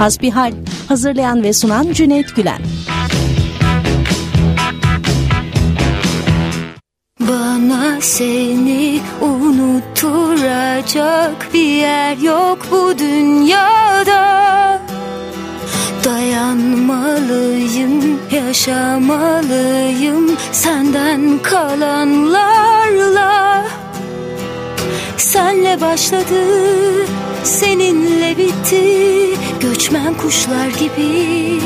Hasbihal. Hazırlayan ve sunan Cüneyt Gülen. Bana seni unutturacak bir yer yok bu dünyada. Dayanmalıyım, yaşamalıyım senden kalanlarla. Senle başladı, seninle bitti. Göçmen kuşlar gibi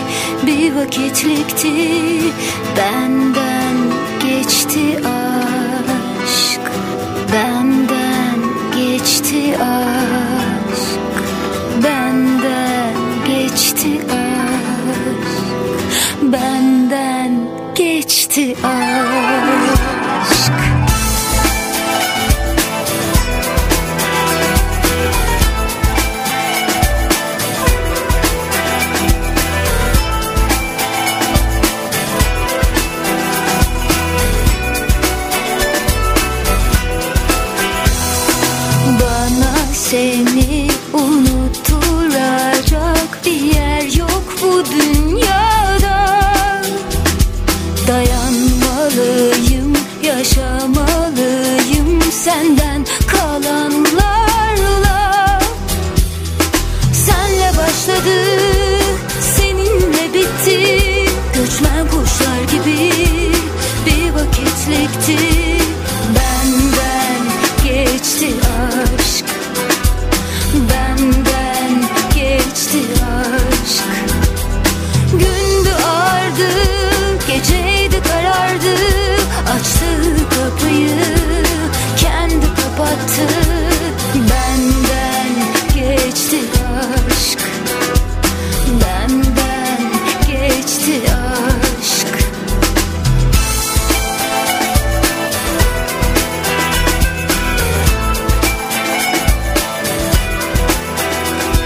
bir vakitlikti. Benden geçti aşk. Benden geçti aşk. Benden geçti aşk. Benden geçti aşk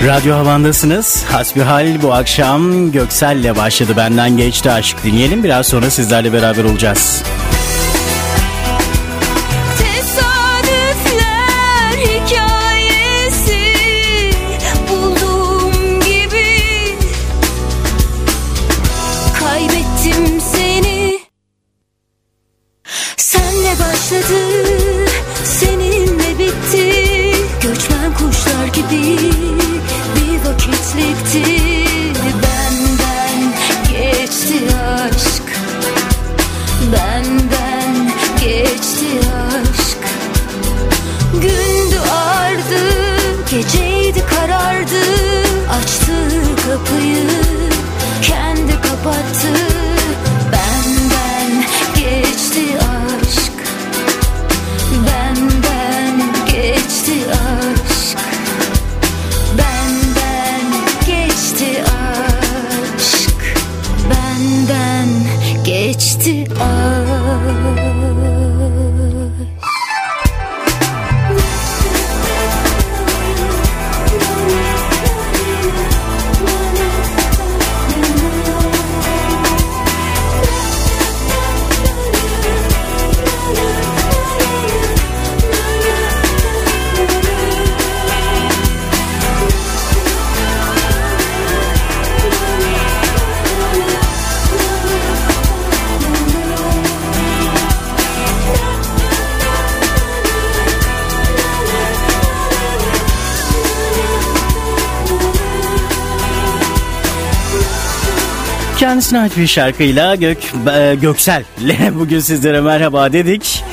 Radyo Havan'dasınız. Hasbihal bu akşam Göksel'le başladı. Benden geçti aşk. Dinleyelim biraz sonra sizlerle beraber olacağız. Geçti Kendisine ait bir şarkıyla Gök, e, Göksel'le bugün sizlere merhaba dedik.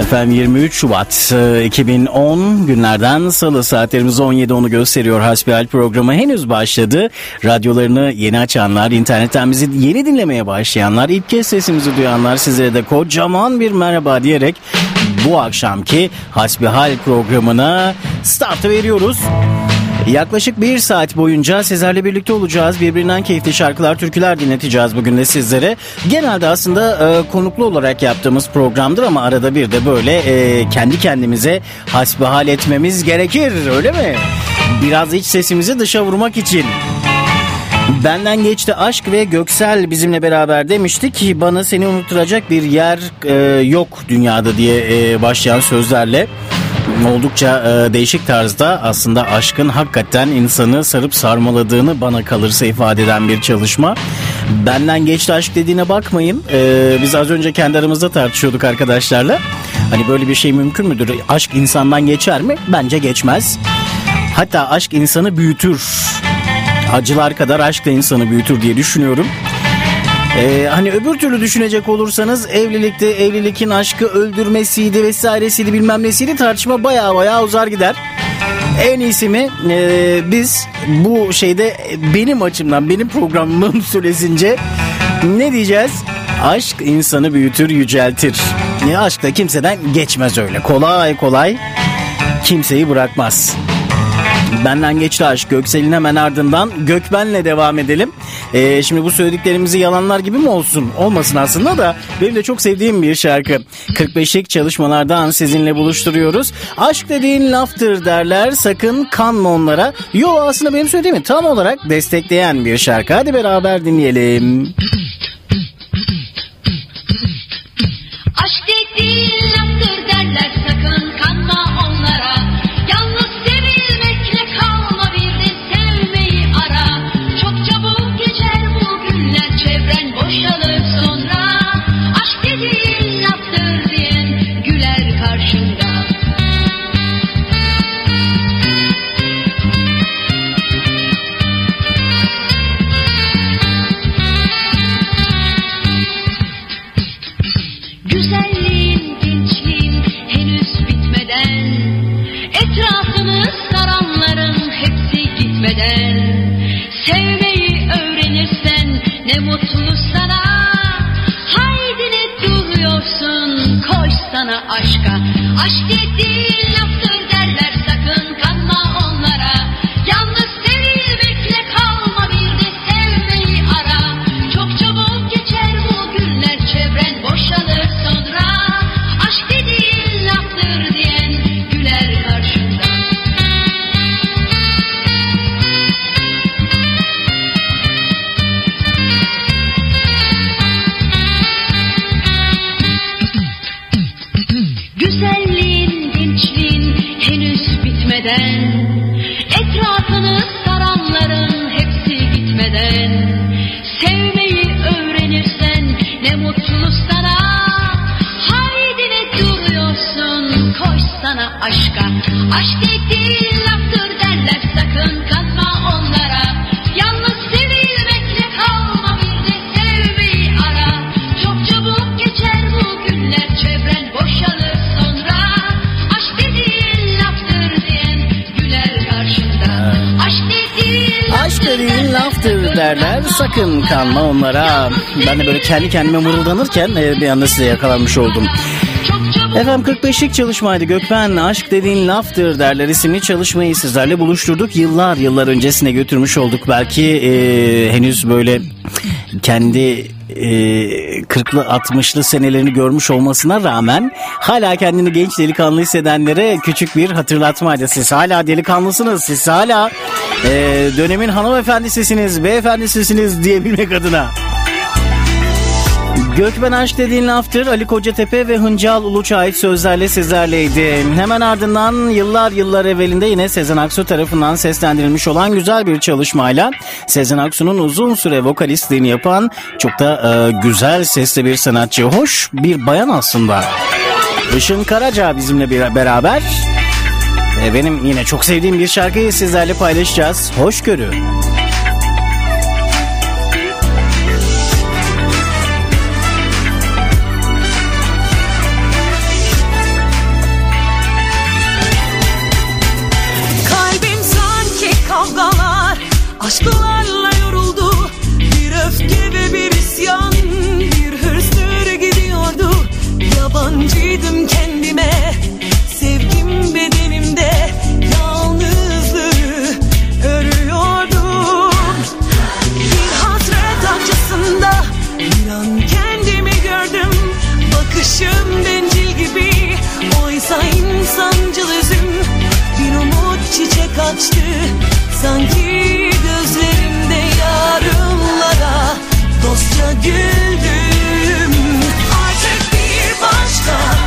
Efendim 23 Şubat e, 2010 günlerden salı saatlerimiz 17.10'u gösteriyor Hasbihal programı henüz başladı. Radyolarını yeni açanlar, internetten bizi yeni dinlemeye başlayanlar, ilk kez sesimizi duyanlar sizlere de kocaman bir merhaba diyerek bu akşamki Hasbihal programına startı veriyoruz. Yaklaşık bir saat boyunca sizlerle birlikte olacağız. Birbirinden keyifli şarkılar, türküler dinleteceğiz bugün de sizlere. Genelde aslında e, konuklu olarak yaptığımız programdır ama arada bir de böyle e, kendi kendimize hasbihal etmemiz gerekir öyle mi? Biraz iç sesimizi dışa vurmak için. Benden geçti aşk ve Göksel bizimle beraber demiştik. Bana seni unutturacak bir yer e, yok dünyada diye e, başlayan sözlerle oldukça e, değişik tarzda aslında aşkın hakikaten insanı sarıp sarmaladığını bana kalırsa ifade eden bir çalışma. Benden geçti aşk dediğine bakmayın. E, biz az önce kendi aramızda tartışıyorduk arkadaşlarla. Hani böyle bir şey mümkün müdür? Aşk insandan geçer mi? Bence geçmez. Hatta aşk insanı büyütür. Acılar kadar aşk da insanı büyütür diye düşünüyorum. Ee, hani öbür türlü düşünecek olursanız evlilikte evlilikin aşkı öldürmesiydi vesairesiydi bilmem nesiydi tartışma baya baya uzar gider. En iyisi mi ee, biz bu şeyde benim açımdan benim programımın süresince ne diyeceğiz? Aşk insanı büyütür yüceltir. Ne aşk da kimseden geçmez öyle kolay kolay kimseyi bırakmaz. Benden geçti aşk Göksel'in hemen ardından Gökben'le devam edelim. Ee, şimdi bu söylediklerimizi yalanlar gibi mi olsun? Olmasın aslında da benim de çok sevdiğim bir şarkı. 45'lik çalışmalardan sizinle buluşturuyoruz. Aşk dediğin laftır derler sakın kanma onlara. Yo aslında benim söylediğimi tam olarak destekleyen bir şarkı. Hadi beraber dinleyelim. Aşka. Aşk dediğin laftır derler sakın kanma onlara. Ben de böyle kendi kendime mırıldanırken e, bir anda size yakalanmış oldum. Efendim 45'lik çalışmaydı Gökben Aşk dediğin laftır derler isimli çalışmayı sizlerle buluşturduk. Yıllar yıllar öncesine götürmüş olduk. Belki e, henüz böyle kendi e, 40'lı 60'lı senelerini görmüş olmasına rağmen hala kendini genç delikanlı hissedenlere küçük bir hatırlatmaydı. Siz hala delikanlısınız. Siz hala e, dönemin hanımefendisisiniz, beyefendisisiniz diyebilmek adına. Gökben Aşk dediğin laftır Ali Kocatepe ve Hıncal Uluç'a ait sözlerle sizlerleydi. Hemen ardından yıllar yıllar evvelinde yine Sezen Aksu tarafından seslendirilmiş olan güzel bir çalışmayla Sezen Aksu'nun uzun süre vokalistliğini yapan çok da e, güzel sesli bir sanatçı. Hoş bir bayan aslında. Işın Karaca bizimle bir beraber. E, benim yine çok sevdiğim bir şarkıyı sizlerle paylaşacağız. Hoşgörü. Kalbim Aşklarla yoruldu. Bir öfke ve bir isyan Bir hırstır gidiyordu. Yabancıydım kendime Sevgim bedenimde Yalnızlığı örüyordum Bir hasret acısında Bir an kendimi gördüm. Bakışım bencil gibi Oysa insancıl üzüm bir umut çiçek açtı Sanki gözlerimde yarınlara Dostça güldüm. Artık bir başka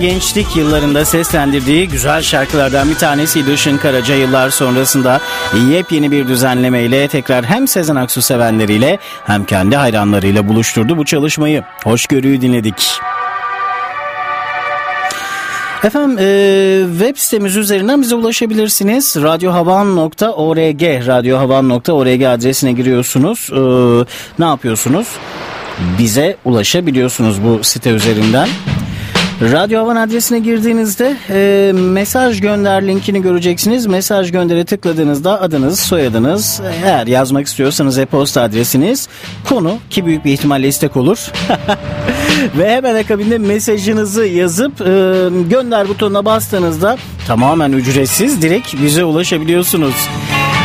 Gençlik yıllarında seslendirdiği güzel şarkılardan bir tanesiydi Işın Karaca yıllar sonrasında yepyeni bir düzenlemeyle tekrar hem Sezen Aksu sevenleriyle hem kendi hayranlarıyla buluşturdu bu çalışmayı. Hoşgörüyü dinledik. Efendim e, web sitemiz üzerinden bize ulaşabilirsiniz. radyohavan.org radyohavan.org adresine giriyorsunuz. E, ne yapıyorsunuz? Bize ulaşabiliyorsunuz bu site üzerinden. Radyo Havan adresine girdiğinizde e, mesaj gönder linkini göreceksiniz. Mesaj göndere tıkladığınızda adınız, soyadınız, eğer yazmak istiyorsanız e-posta adresiniz, konu ki büyük bir ihtimalle istek olur. Ve hemen akabinde mesajınızı yazıp e, gönder butonuna bastığınızda tamamen ücretsiz direkt bize ulaşabiliyorsunuz.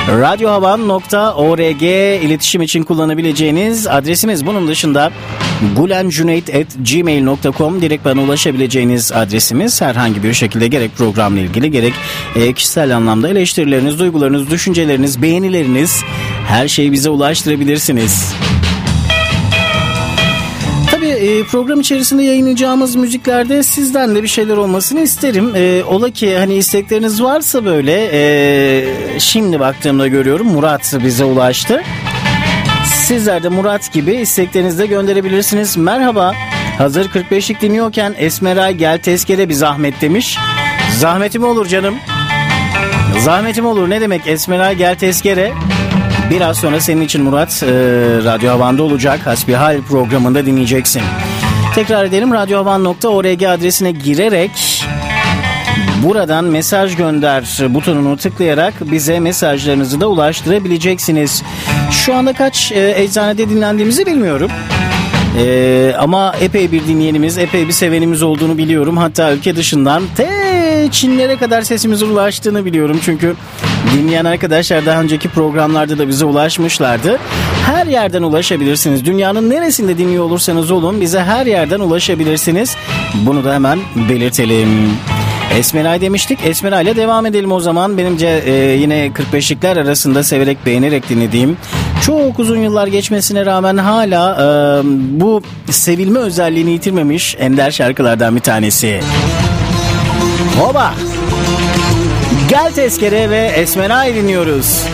Radyohavan.org iletişim için kullanabileceğiniz adresimiz. Bunun dışında gulencuneyt.gmail.com direkt bana ulaşabileceğiniz adresimiz. Herhangi bir şekilde gerek programla ilgili gerek e, kişisel anlamda eleştirileriniz, duygularınız, düşünceleriniz, beğenileriniz her şeyi bize ulaştırabilirsiniz. E, program içerisinde yayınlayacağımız müziklerde sizden de bir şeyler olmasını isterim. E, ola ki hani istekleriniz varsa böyle e, şimdi baktığımda görüyorum Murat bize ulaştı. Sizler de Murat gibi isteklerinizi de gönderebilirsiniz. Merhaba. Hazır 45'lik dinliyorken Esmeray gel tezkere bir zahmet demiş. Zahmetim olur canım. Zahmetim olur ne demek Esmeray gel tezkere. Biraz sonra senin için Murat e, Radyo Havan'da olacak. Hasbihal programında dinleyeceksin. Tekrar edelim radyohavan.org adresine girerek buradan mesaj gönder butonunu tıklayarak bize mesajlarınızı da ulaştırabileceksiniz. Şu anda kaç e, eczanede dinlendiğimizi bilmiyorum. Ee, ama epey bir dinleyenimiz, epey bir sevenimiz olduğunu biliyorum. Hatta ülke dışından te Çinlere kadar sesimizin ulaştığını biliyorum. Çünkü dinleyen arkadaşlar daha önceki programlarda da bize ulaşmışlardı. Her yerden ulaşabilirsiniz. Dünyanın neresinde dinliyor olursanız olun bize her yerden ulaşabilirsiniz. Bunu da hemen belirtelim. Esmeray demiştik. Esmeray ile devam edelim o zaman. Benimce e, yine 45'likler arasında severek beğenerek dinlediğim çok uzun yıllar geçmesine rağmen hala e, bu sevilme özelliğini yitirmemiş ender şarkılardan bir tanesi. Hoba! Gel tezkere ve Esmeray dinliyoruz.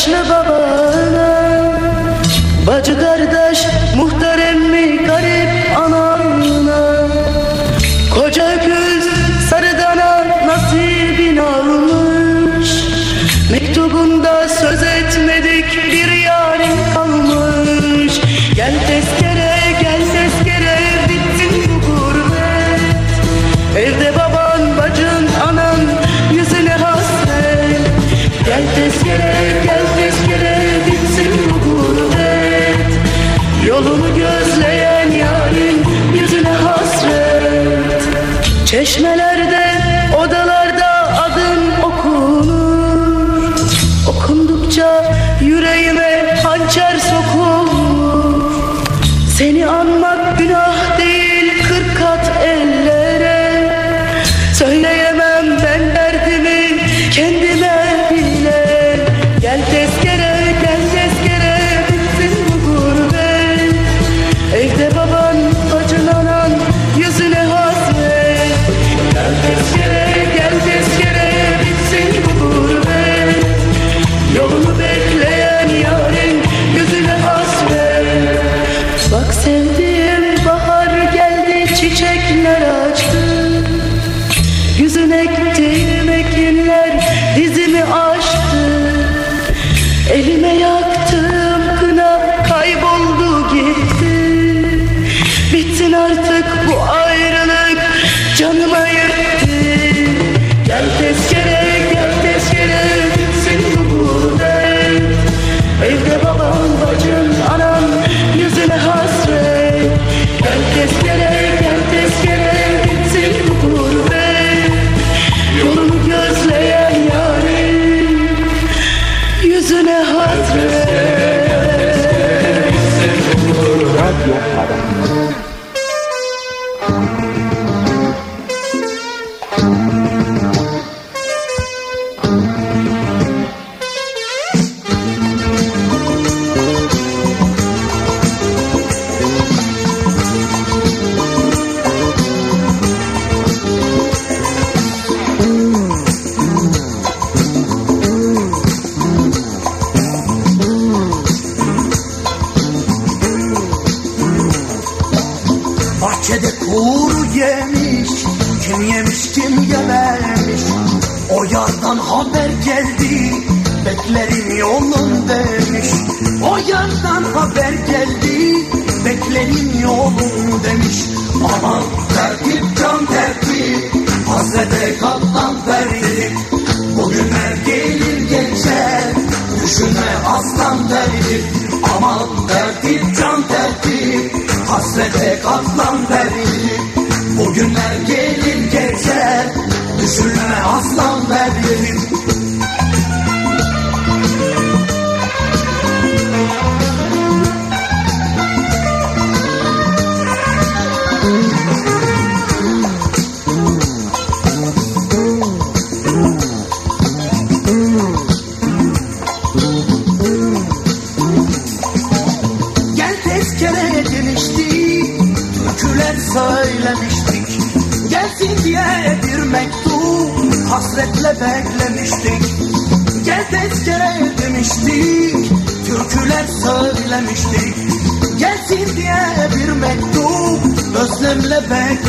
Krishna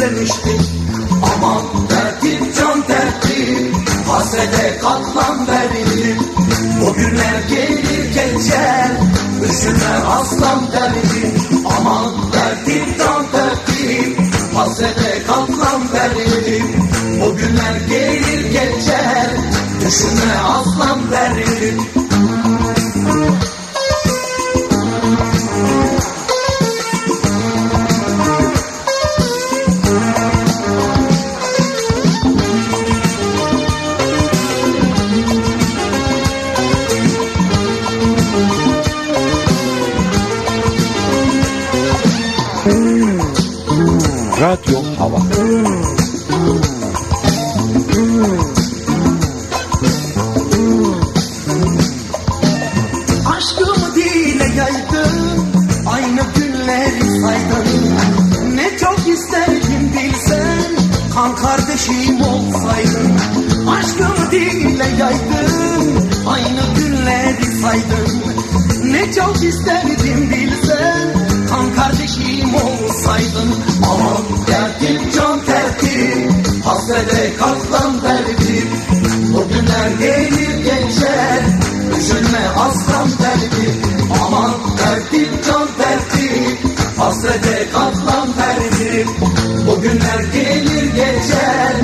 özlemiştik Aman derdim can derdim Hasrete katlan verildim O günler gelir geçer Üzülme aslan derdim. Aman derdim can derdim Hasrete katlan verildim O günler gelir geçer Düşünme aslan derdim. çok isterdim bilsen. Tam kardeşim olsaydın. Aman derdim can derdim. Hasrete katlan derdim. O günler gelir geçer Üzülme aslan derdim. Aman derdim can derdim. Hasrete katlan derdim. O günler gelir geçer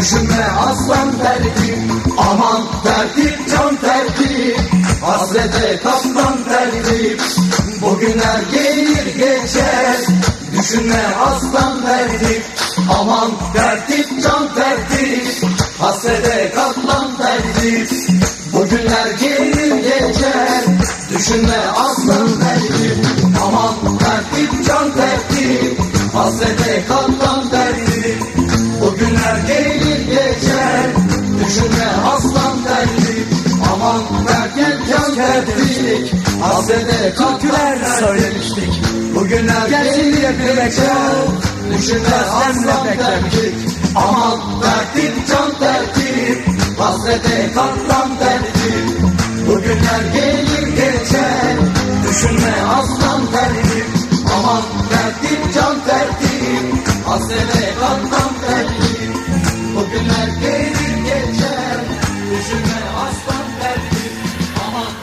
Düşünme aslan derdim. Aman derdim can derdim. Hasrete katlan derdim Bugünler gelir geçer. Düşünme aslan derdim Aman derdim can derdim. Hasrete katlan derdim Bugünler gelir geçer. Düşünme aslan derdim Aman derdim can derdim. Hasrete katlan derdik Hasrete katlan söylemiştik. Bugünler gelir geçer Düşünme aslan derdik Aman derdim can derdim Hasrete katlan derdim Bugünler gelir geçer. Düşünme aslan derdim Aman derdim can derdim Hasrete katlan derdim Bugünler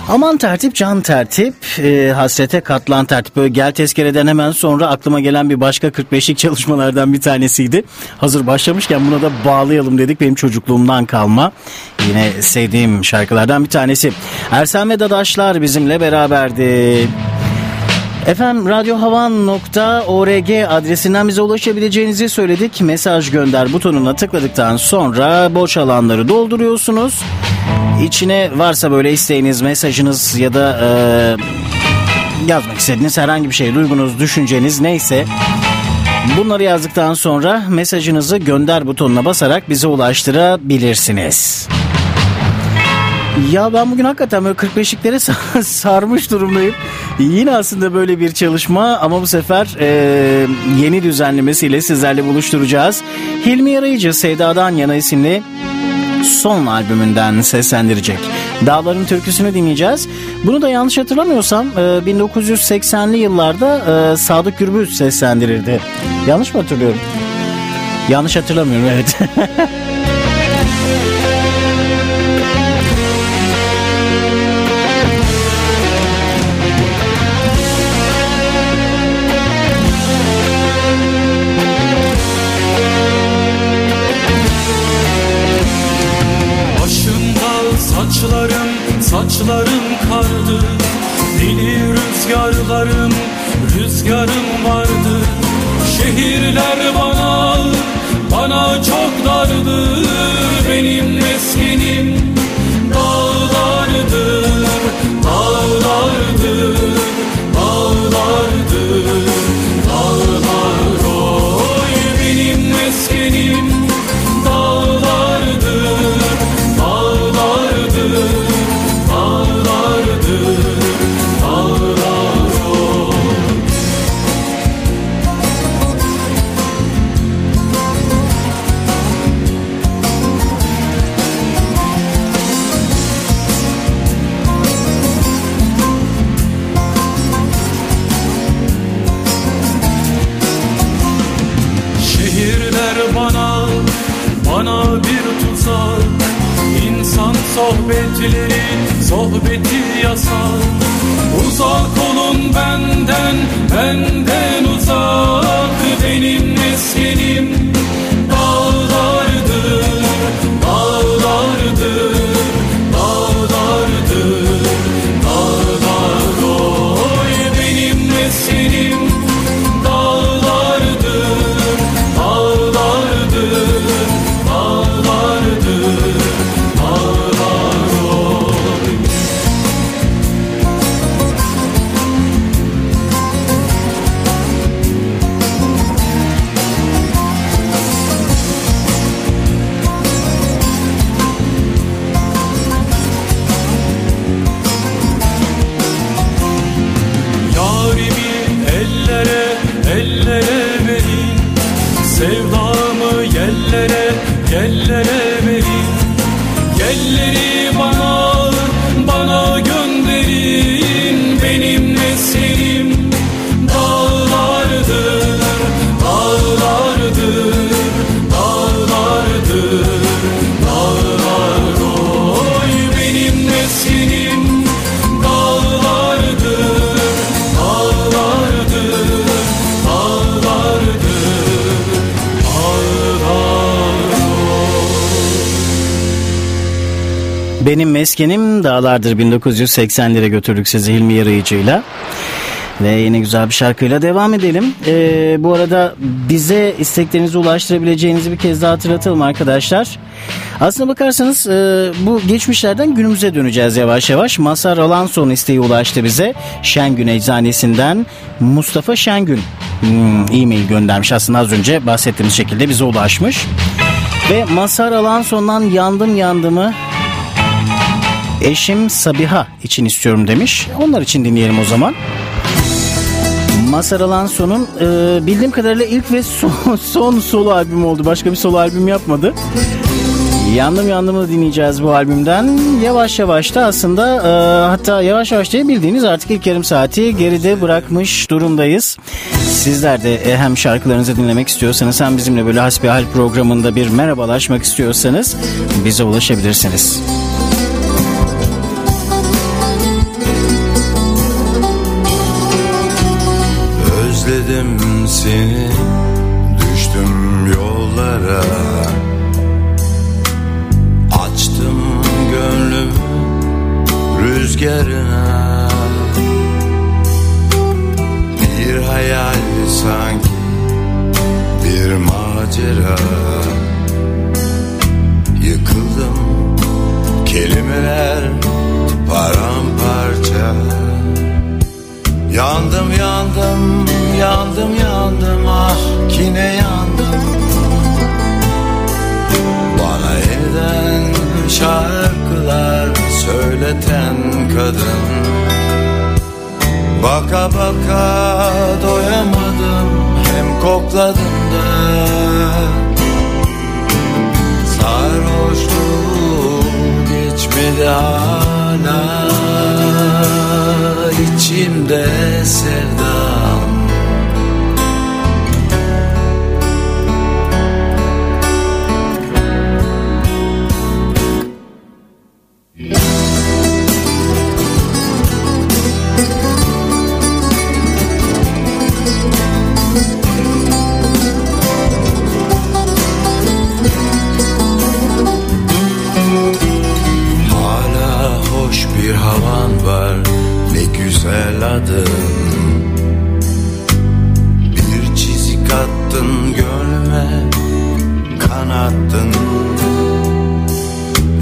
Aman tertip can tertip e, hasrete katlan tertip böyle gel tezkereden hemen sonra aklıma gelen bir başka 45'lik çalışmalardan bir tanesiydi. Hazır başlamışken buna da bağlayalım dedik benim çocukluğumdan kalma yine sevdiğim şarkılardan bir tanesi. Ersen ve Dadaşlar bizimle beraberdi. Efendim radyohavan.org adresinden bize ulaşabileceğinizi söyledik. Mesaj gönder butonuna tıkladıktan sonra boş alanları dolduruyorsunuz. İçine varsa böyle isteğiniz, mesajınız ya da e, yazmak istediğiniz herhangi bir şey, duygunuz, düşünceniz neyse bunları yazdıktan sonra mesajınızı gönder butonuna basarak bize ulaştırabilirsiniz. Ya ben bugün hakikaten böyle 45'liklere sarmış durumdayım. Yine aslında böyle bir çalışma ama bu sefer e, yeni düzenlemesiyle sizlerle buluşturacağız. Hilmi Yarayıcı Sevdadan Yana isimli son albümünden seslendirecek. Dağların türküsünü dinleyeceğiz. Bunu da yanlış hatırlamıyorsam 1980'li yıllarda e, Sadık Gürbüz seslendirirdi. Yanlış mı hatırlıyorum? Yanlış hatırlamıyorum evet. saçlarım, kardı Deli rüzgarlarım, rüzgarım vardı. Şehirler bana, bana çok dardı. Benim meskenim dağlardı, Benim meskenim dağlardır 1980'lere götürdük sizi Hilmi Yarayıcı'yla. Ve yine güzel bir şarkıyla devam edelim. Ee, bu arada bize isteklerinizi ulaştırabileceğinizi bir kez daha hatırlatalım arkadaşlar. Aslına bakarsanız e, bu geçmişlerden günümüze döneceğiz yavaş yavaş. Masar Alanson isteği ulaştı bize. Şengün Eczanesi'nden Mustafa Şengün hmm, e-mail göndermiş. Aslında az önce bahsettiğimiz şekilde bize ulaşmış. Ve Masar Alanson'dan yandım yandımı eşim Sabiha için istiyorum demiş. Onlar için dinleyelim o zaman. Mazhar Alanson'un e, bildiğim kadarıyla ilk ve son, son solo albüm oldu. Başka bir solo albüm yapmadı. Yandım Yandım'ı dinleyeceğiz bu albümden. Yavaş yavaş da aslında e, hatta yavaş yavaş diye bildiğiniz artık ilk yarım saati geride bırakmış durumdayız. Sizler de e, hem şarkılarınızı dinlemek istiyorsanız hem bizimle böyle hasbihal programında bir merhabalaşmak istiyorsanız bize ulaşabilirsiniz. Rüzgarına. Bir hayal sanki Bir macera kadın Baka baka doyamadım hem kokladım da. Sarhoşluğum geçmedi hala içimde sevdam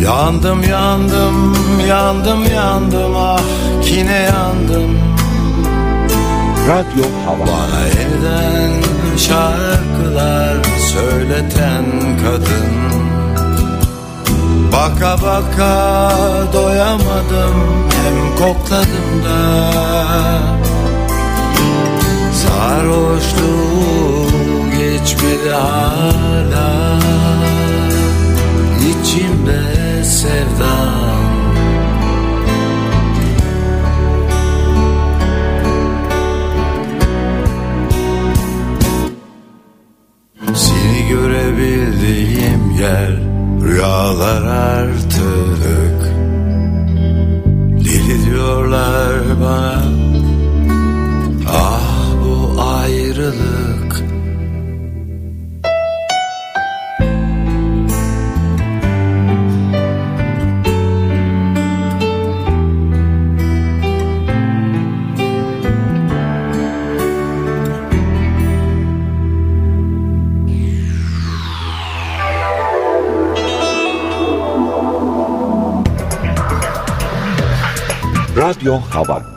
Yandım yandım yandım yandım ah yine yandım. Radyo Hava. Bana evden şarkılar söyleten kadın. Baka baka doyamadım hem kokladım da. Sarhoşluğu geçmedi hala. İçimde sevdam Seni görebildiğim yer rüyalar Radyo Hava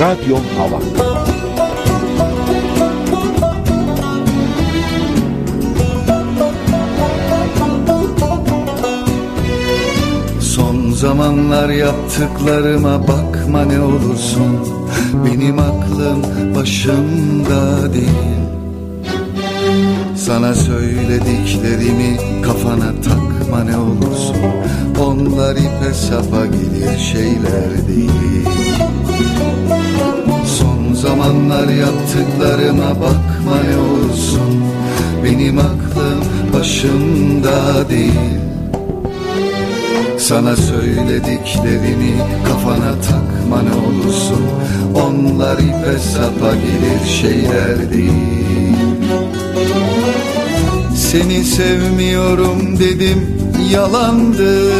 Radyo Hava. Son zamanlar yaptıklarıma bakma ne olursun. Benim aklım başımda değil. Sana söylediklerimi kafana takma ne olursun. Onlar ipe sapa gelir şeyler değil zamanlar yaptıklarıma bakma ne olursun Benim aklım başımda değil. Sana söylediklerini kafana takma ne olursun Onlar ipe sapa gelir şeyler değil. Seni sevmiyorum dedim yalandı.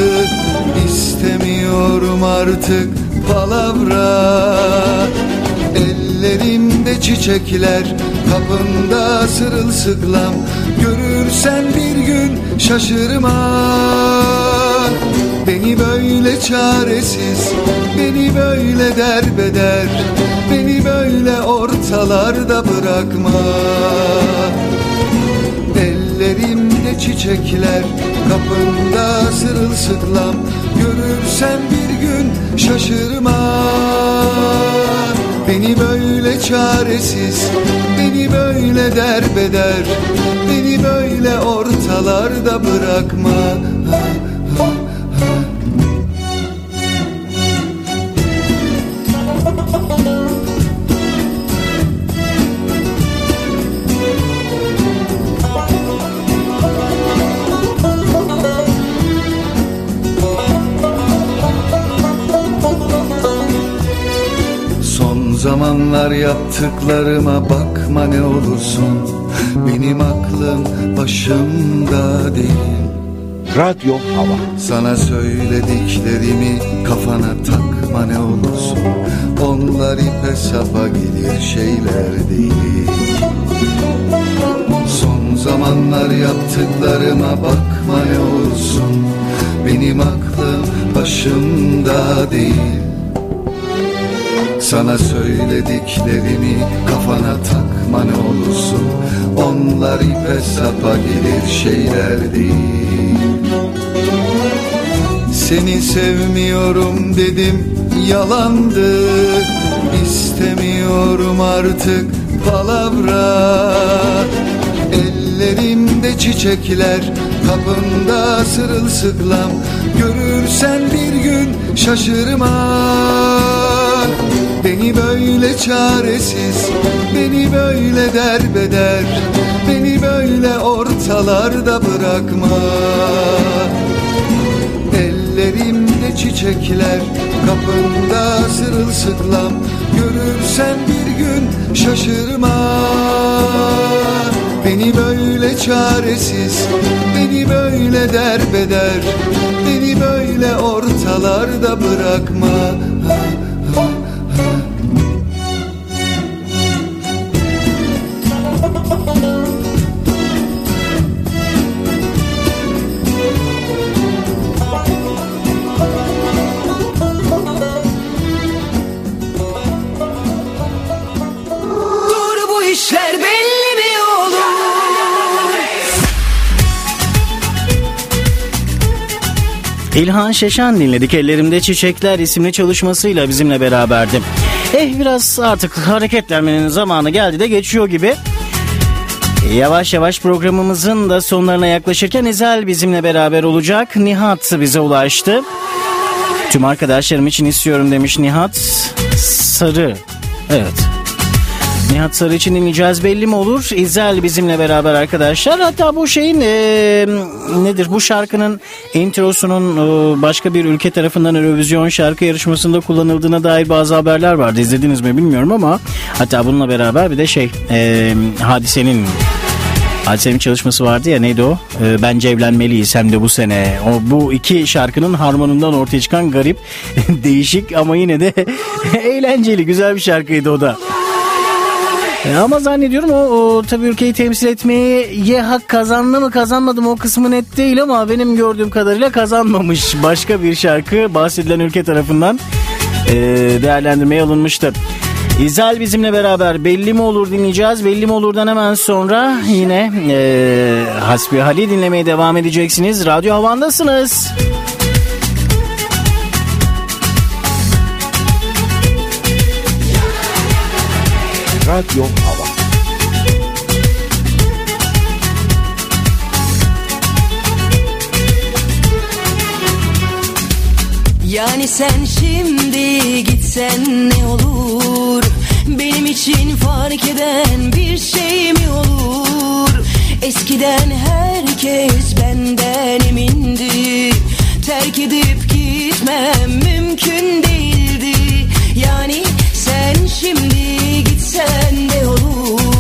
İstemiyorum artık palavra Ellerimde çiçekler kapında sırılsıklam. Görürsen bir gün şaşırma. Beni böyle çaresiz, beni böyle derbeder. Beni böyle ortalarda bırakma. Ellerimde çiçekler, kapında sırılsıklam. Görürsen bir gün şaşırma Beni böyle çaresiz, beni böyle derbeder Beni böyle ortalarda bırakma. Son zamanlar yaptıklarıma bakma ne olursun. Benim aklım başımda değil. Radyo Hava. Sana söylediklerimi kafana takma ne olursun. Onlar ipe sapa gelir şeyler değil. Son zamanlar yaptıklarıma bakma ne olursun. Benim aklım başımda değil sana söylediklerimi kafana takma ne olursun. Onlar ipe sapa gelir şeyler değil. Seni sevmiyorum dedim yalandı. İstemiyorum artık palavra. Ellerimde çiçekler kapında sırılsıklam. Görürsen bir gün şaşırma Beni böyle çaresiz, beni böyle derbeder Beni böyle ortalarda bırakma. Ellerimde çiçekler, kapında sırılsıklam Görürsen bir gün şaşırma. Beni böyle çaresiz, beni böyle derbeder Beni böyle ortalarda bırakma İlhan Şeşan dinledik. Ellerimde Çiçekler isimli çalışmasıyla bizimle beraberdi. Eh biraz artık hareketlenmenin zamanı geldi de geçiyor gibi. Yavaş yavaş programımızın da sonlarına yaklaşırken İzel bizimle beraber olacak. Nihat bize ulaştı. Tüm arkadaşlarım için istiyorum demiş Nihat. Sarı. Evet. Nihat Sarı için dinleyeceğiz belli mi olur? İzel bizimle beraber arkadaşlar. Hatta bu şeyin e, nedir bu şarkının introsunun e, başka bir ülke tarafından Eurovision şarkı yarışmasında kullanıldığına dair bazı haberler vardı. İzlediniz mi bilmiyorum ama hatta bununla beraber bir de şey e, hadisenin Hadise'nin çalışması vardı ya neydi o? Ee, Bence evlenmeliyiz hem de bu sene. O bu iki şarkının harmanından ortaya çıkan garip, değişik ama yine de eğlenceli, güzel bir şarkıydı o da. E, Ama zannediyorum o, o tabii ülkeyi temsil etmeye hak kazandı mı kazanmadı mı o kısmı net değil ama benim gördüğüm kadarıyla kazanmamış. Başka bir şarkı bahsedilen ülke tarafından e, değerlendirmeye alınmıştı. İzel bizimle beraber belli mi olur dinleyeceğiz. Belli mi olurdan hemen sonra yine e, Hasbihali dinlemeye devam edeceksiniz. Radyo Havan'dasınız. Radyo Hava. Yani sen şimdi gitsen ne olur? Benim için fark eden bir şey mi olur? Eskiden herkes benden emindi. Terk edip gitmem mümkün değildi. Yani sen şimdi gitsen ne olur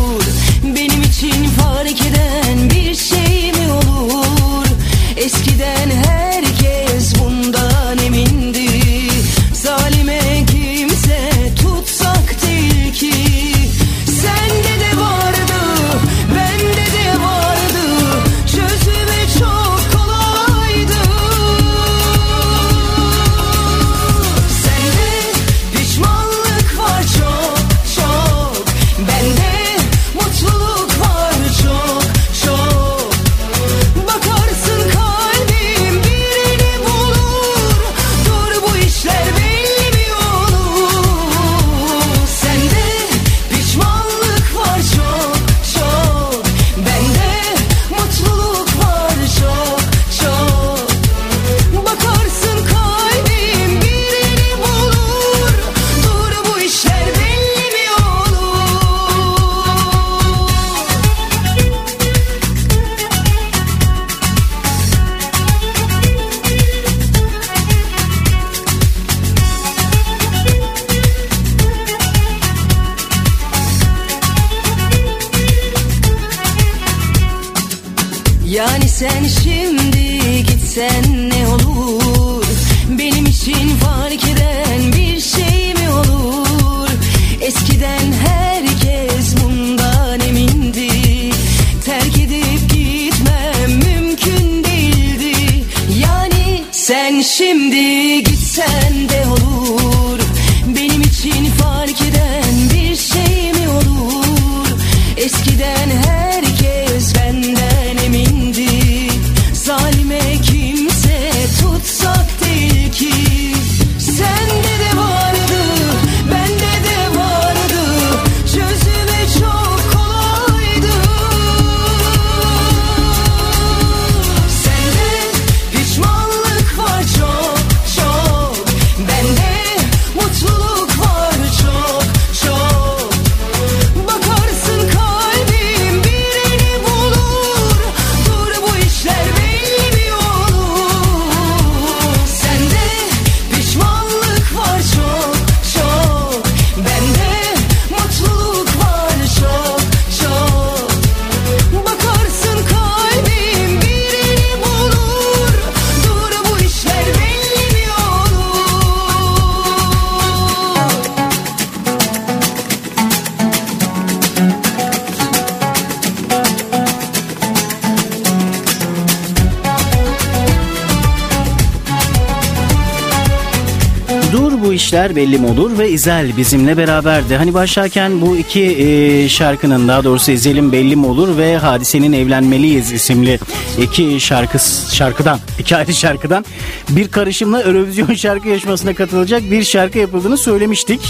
işler belli mi olur ve İzel bizimle beraberdi. Hani başlarken bu iki e, şarkının daha doğrusu İzel'in belli mi olur ve Hadise'nin Evlenmeliyiz isimli iki şarkı şarkıdan iki ayrı şarkıdan bir karışımla Eurovision şarkı yarışmasına katılacak bir şarkı yapıldığını söylemiştik.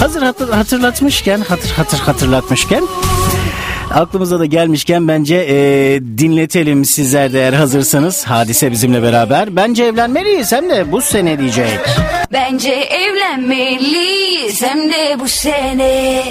Hazır hatır, hatırlatmışken hatır hatır hatırlatmışken Aklımıza da gelmişken bence e, dinletelim sizler de eğer hazırsanız. Hadise bizimle beraber. Bence evlenmeliyiz hem de bu sene diyecek. Bence evlenmeliyiz hem de bu sene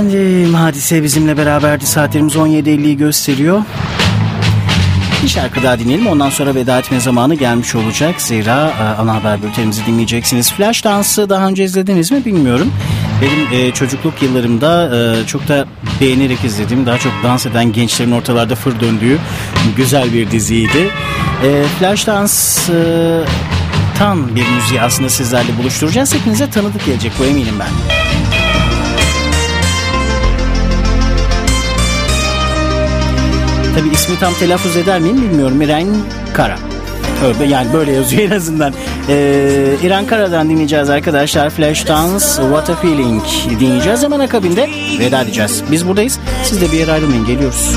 Efendim hadise bizimle beraberdi. Saatlerimiz 17.50'yi gösteriyor. Bir şarkı daha dinleyelim. Ondan sonra veda etme zamanı gelmiş olacak. Zira e, ana haber bültenimizi dinleyeceksiniz. Flash dansı daha önce izlediniz mi bilmiyorum. Benim e, çocukluk yıllarımda e, çok da beğenerek izlediğim, daha çok dans eden gençlerin ortalarda fır döndüğü güzel bir diziydi. E, Flash dans e, tam bir müziği aslında sizlerle buluşturacağız. Hepinize tanıdık gelecek bu eminim ben. Tabi ismi tam telaffuz eder miyim bilmiyorum. İren Kara. Yani böyle yazıyor en azından. Ee, İran Kara'dan dinleyeceğiz arkadaşlar. Flash Dance, What a Feeling dinleyeceğiz. Hemen akabinde veda edeceğiz. Biz buradayız. Siz de bir yere ayrılmayın. Geliyoruz.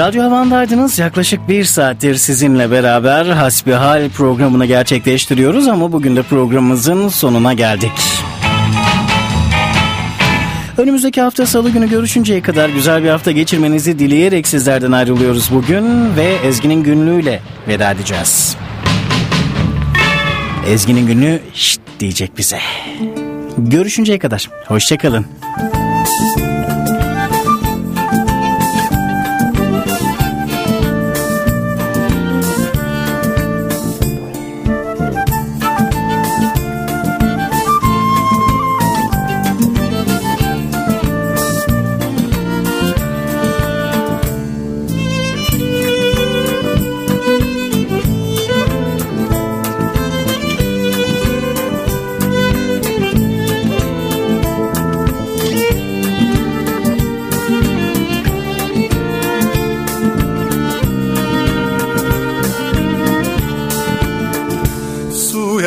Radyo Havan'daydınız. Yaklaşık bir saattir sizinle beraber Hasbihal programını gerçekleştiriyoruz ama bugün de programımızın sonuna geldik. Önümüzdeki hafta salı günü görüşünceye kadar güzel bir hafta geçirmenizi dileyerek sizlerden ayrılıyoruz bugün ve Ezgi'nin günlüğüyle veda edeceğiz. Ezgi'nin günlüğü şşt diyecek bize. Görüşünceye kadar hoşçakalın. Su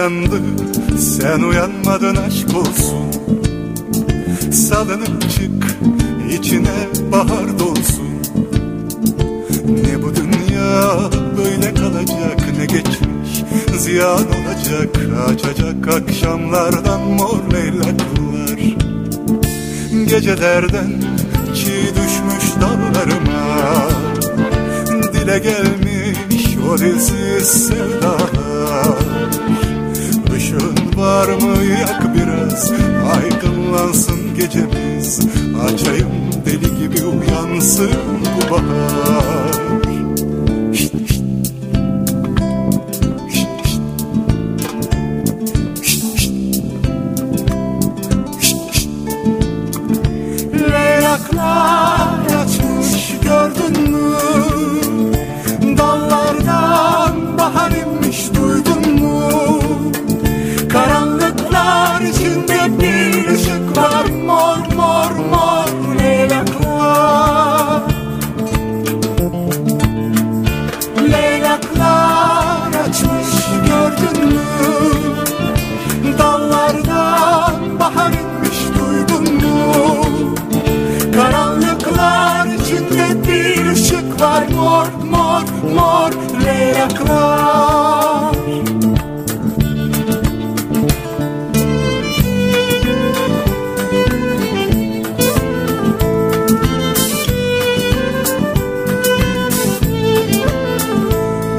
uyandı. Sen uyanmadın aşk olsun. Salınıp çık içine bahar dolsun. Ne bu dünya böyle kalacak ne geçmiş Ziyan olacak. Açacak akşamlardan mor leylaklar. Gecelerden çiğ düşmüş dallarıma Dile gelmiş o dilsiz sevdalar var mı yak biraz? Aydınlansın gecemiz. Açayım deli gibi uyansın bu bahar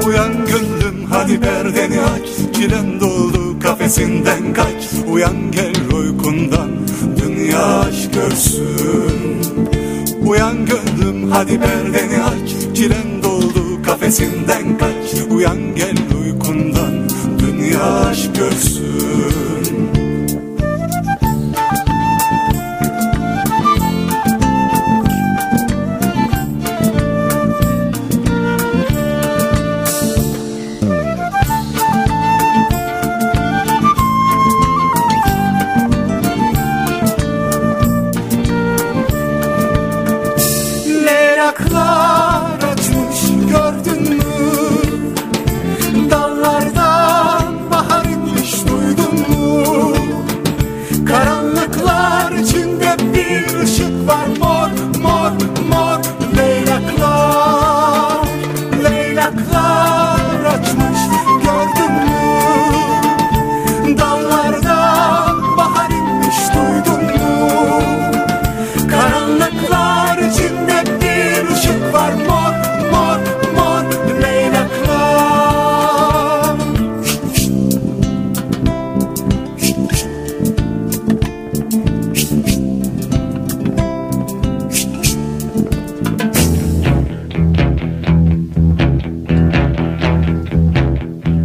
Uyan gönlüm hadi perdeni aç. Çilen doldu kafesinden kaç. Uyan gel uykundan Dünya aşk görsün. Uyan gönlüm hadi perdeni aç. Çilen doldu kafesinden kaç. Uyan gel uykundan Dünya aşk görsün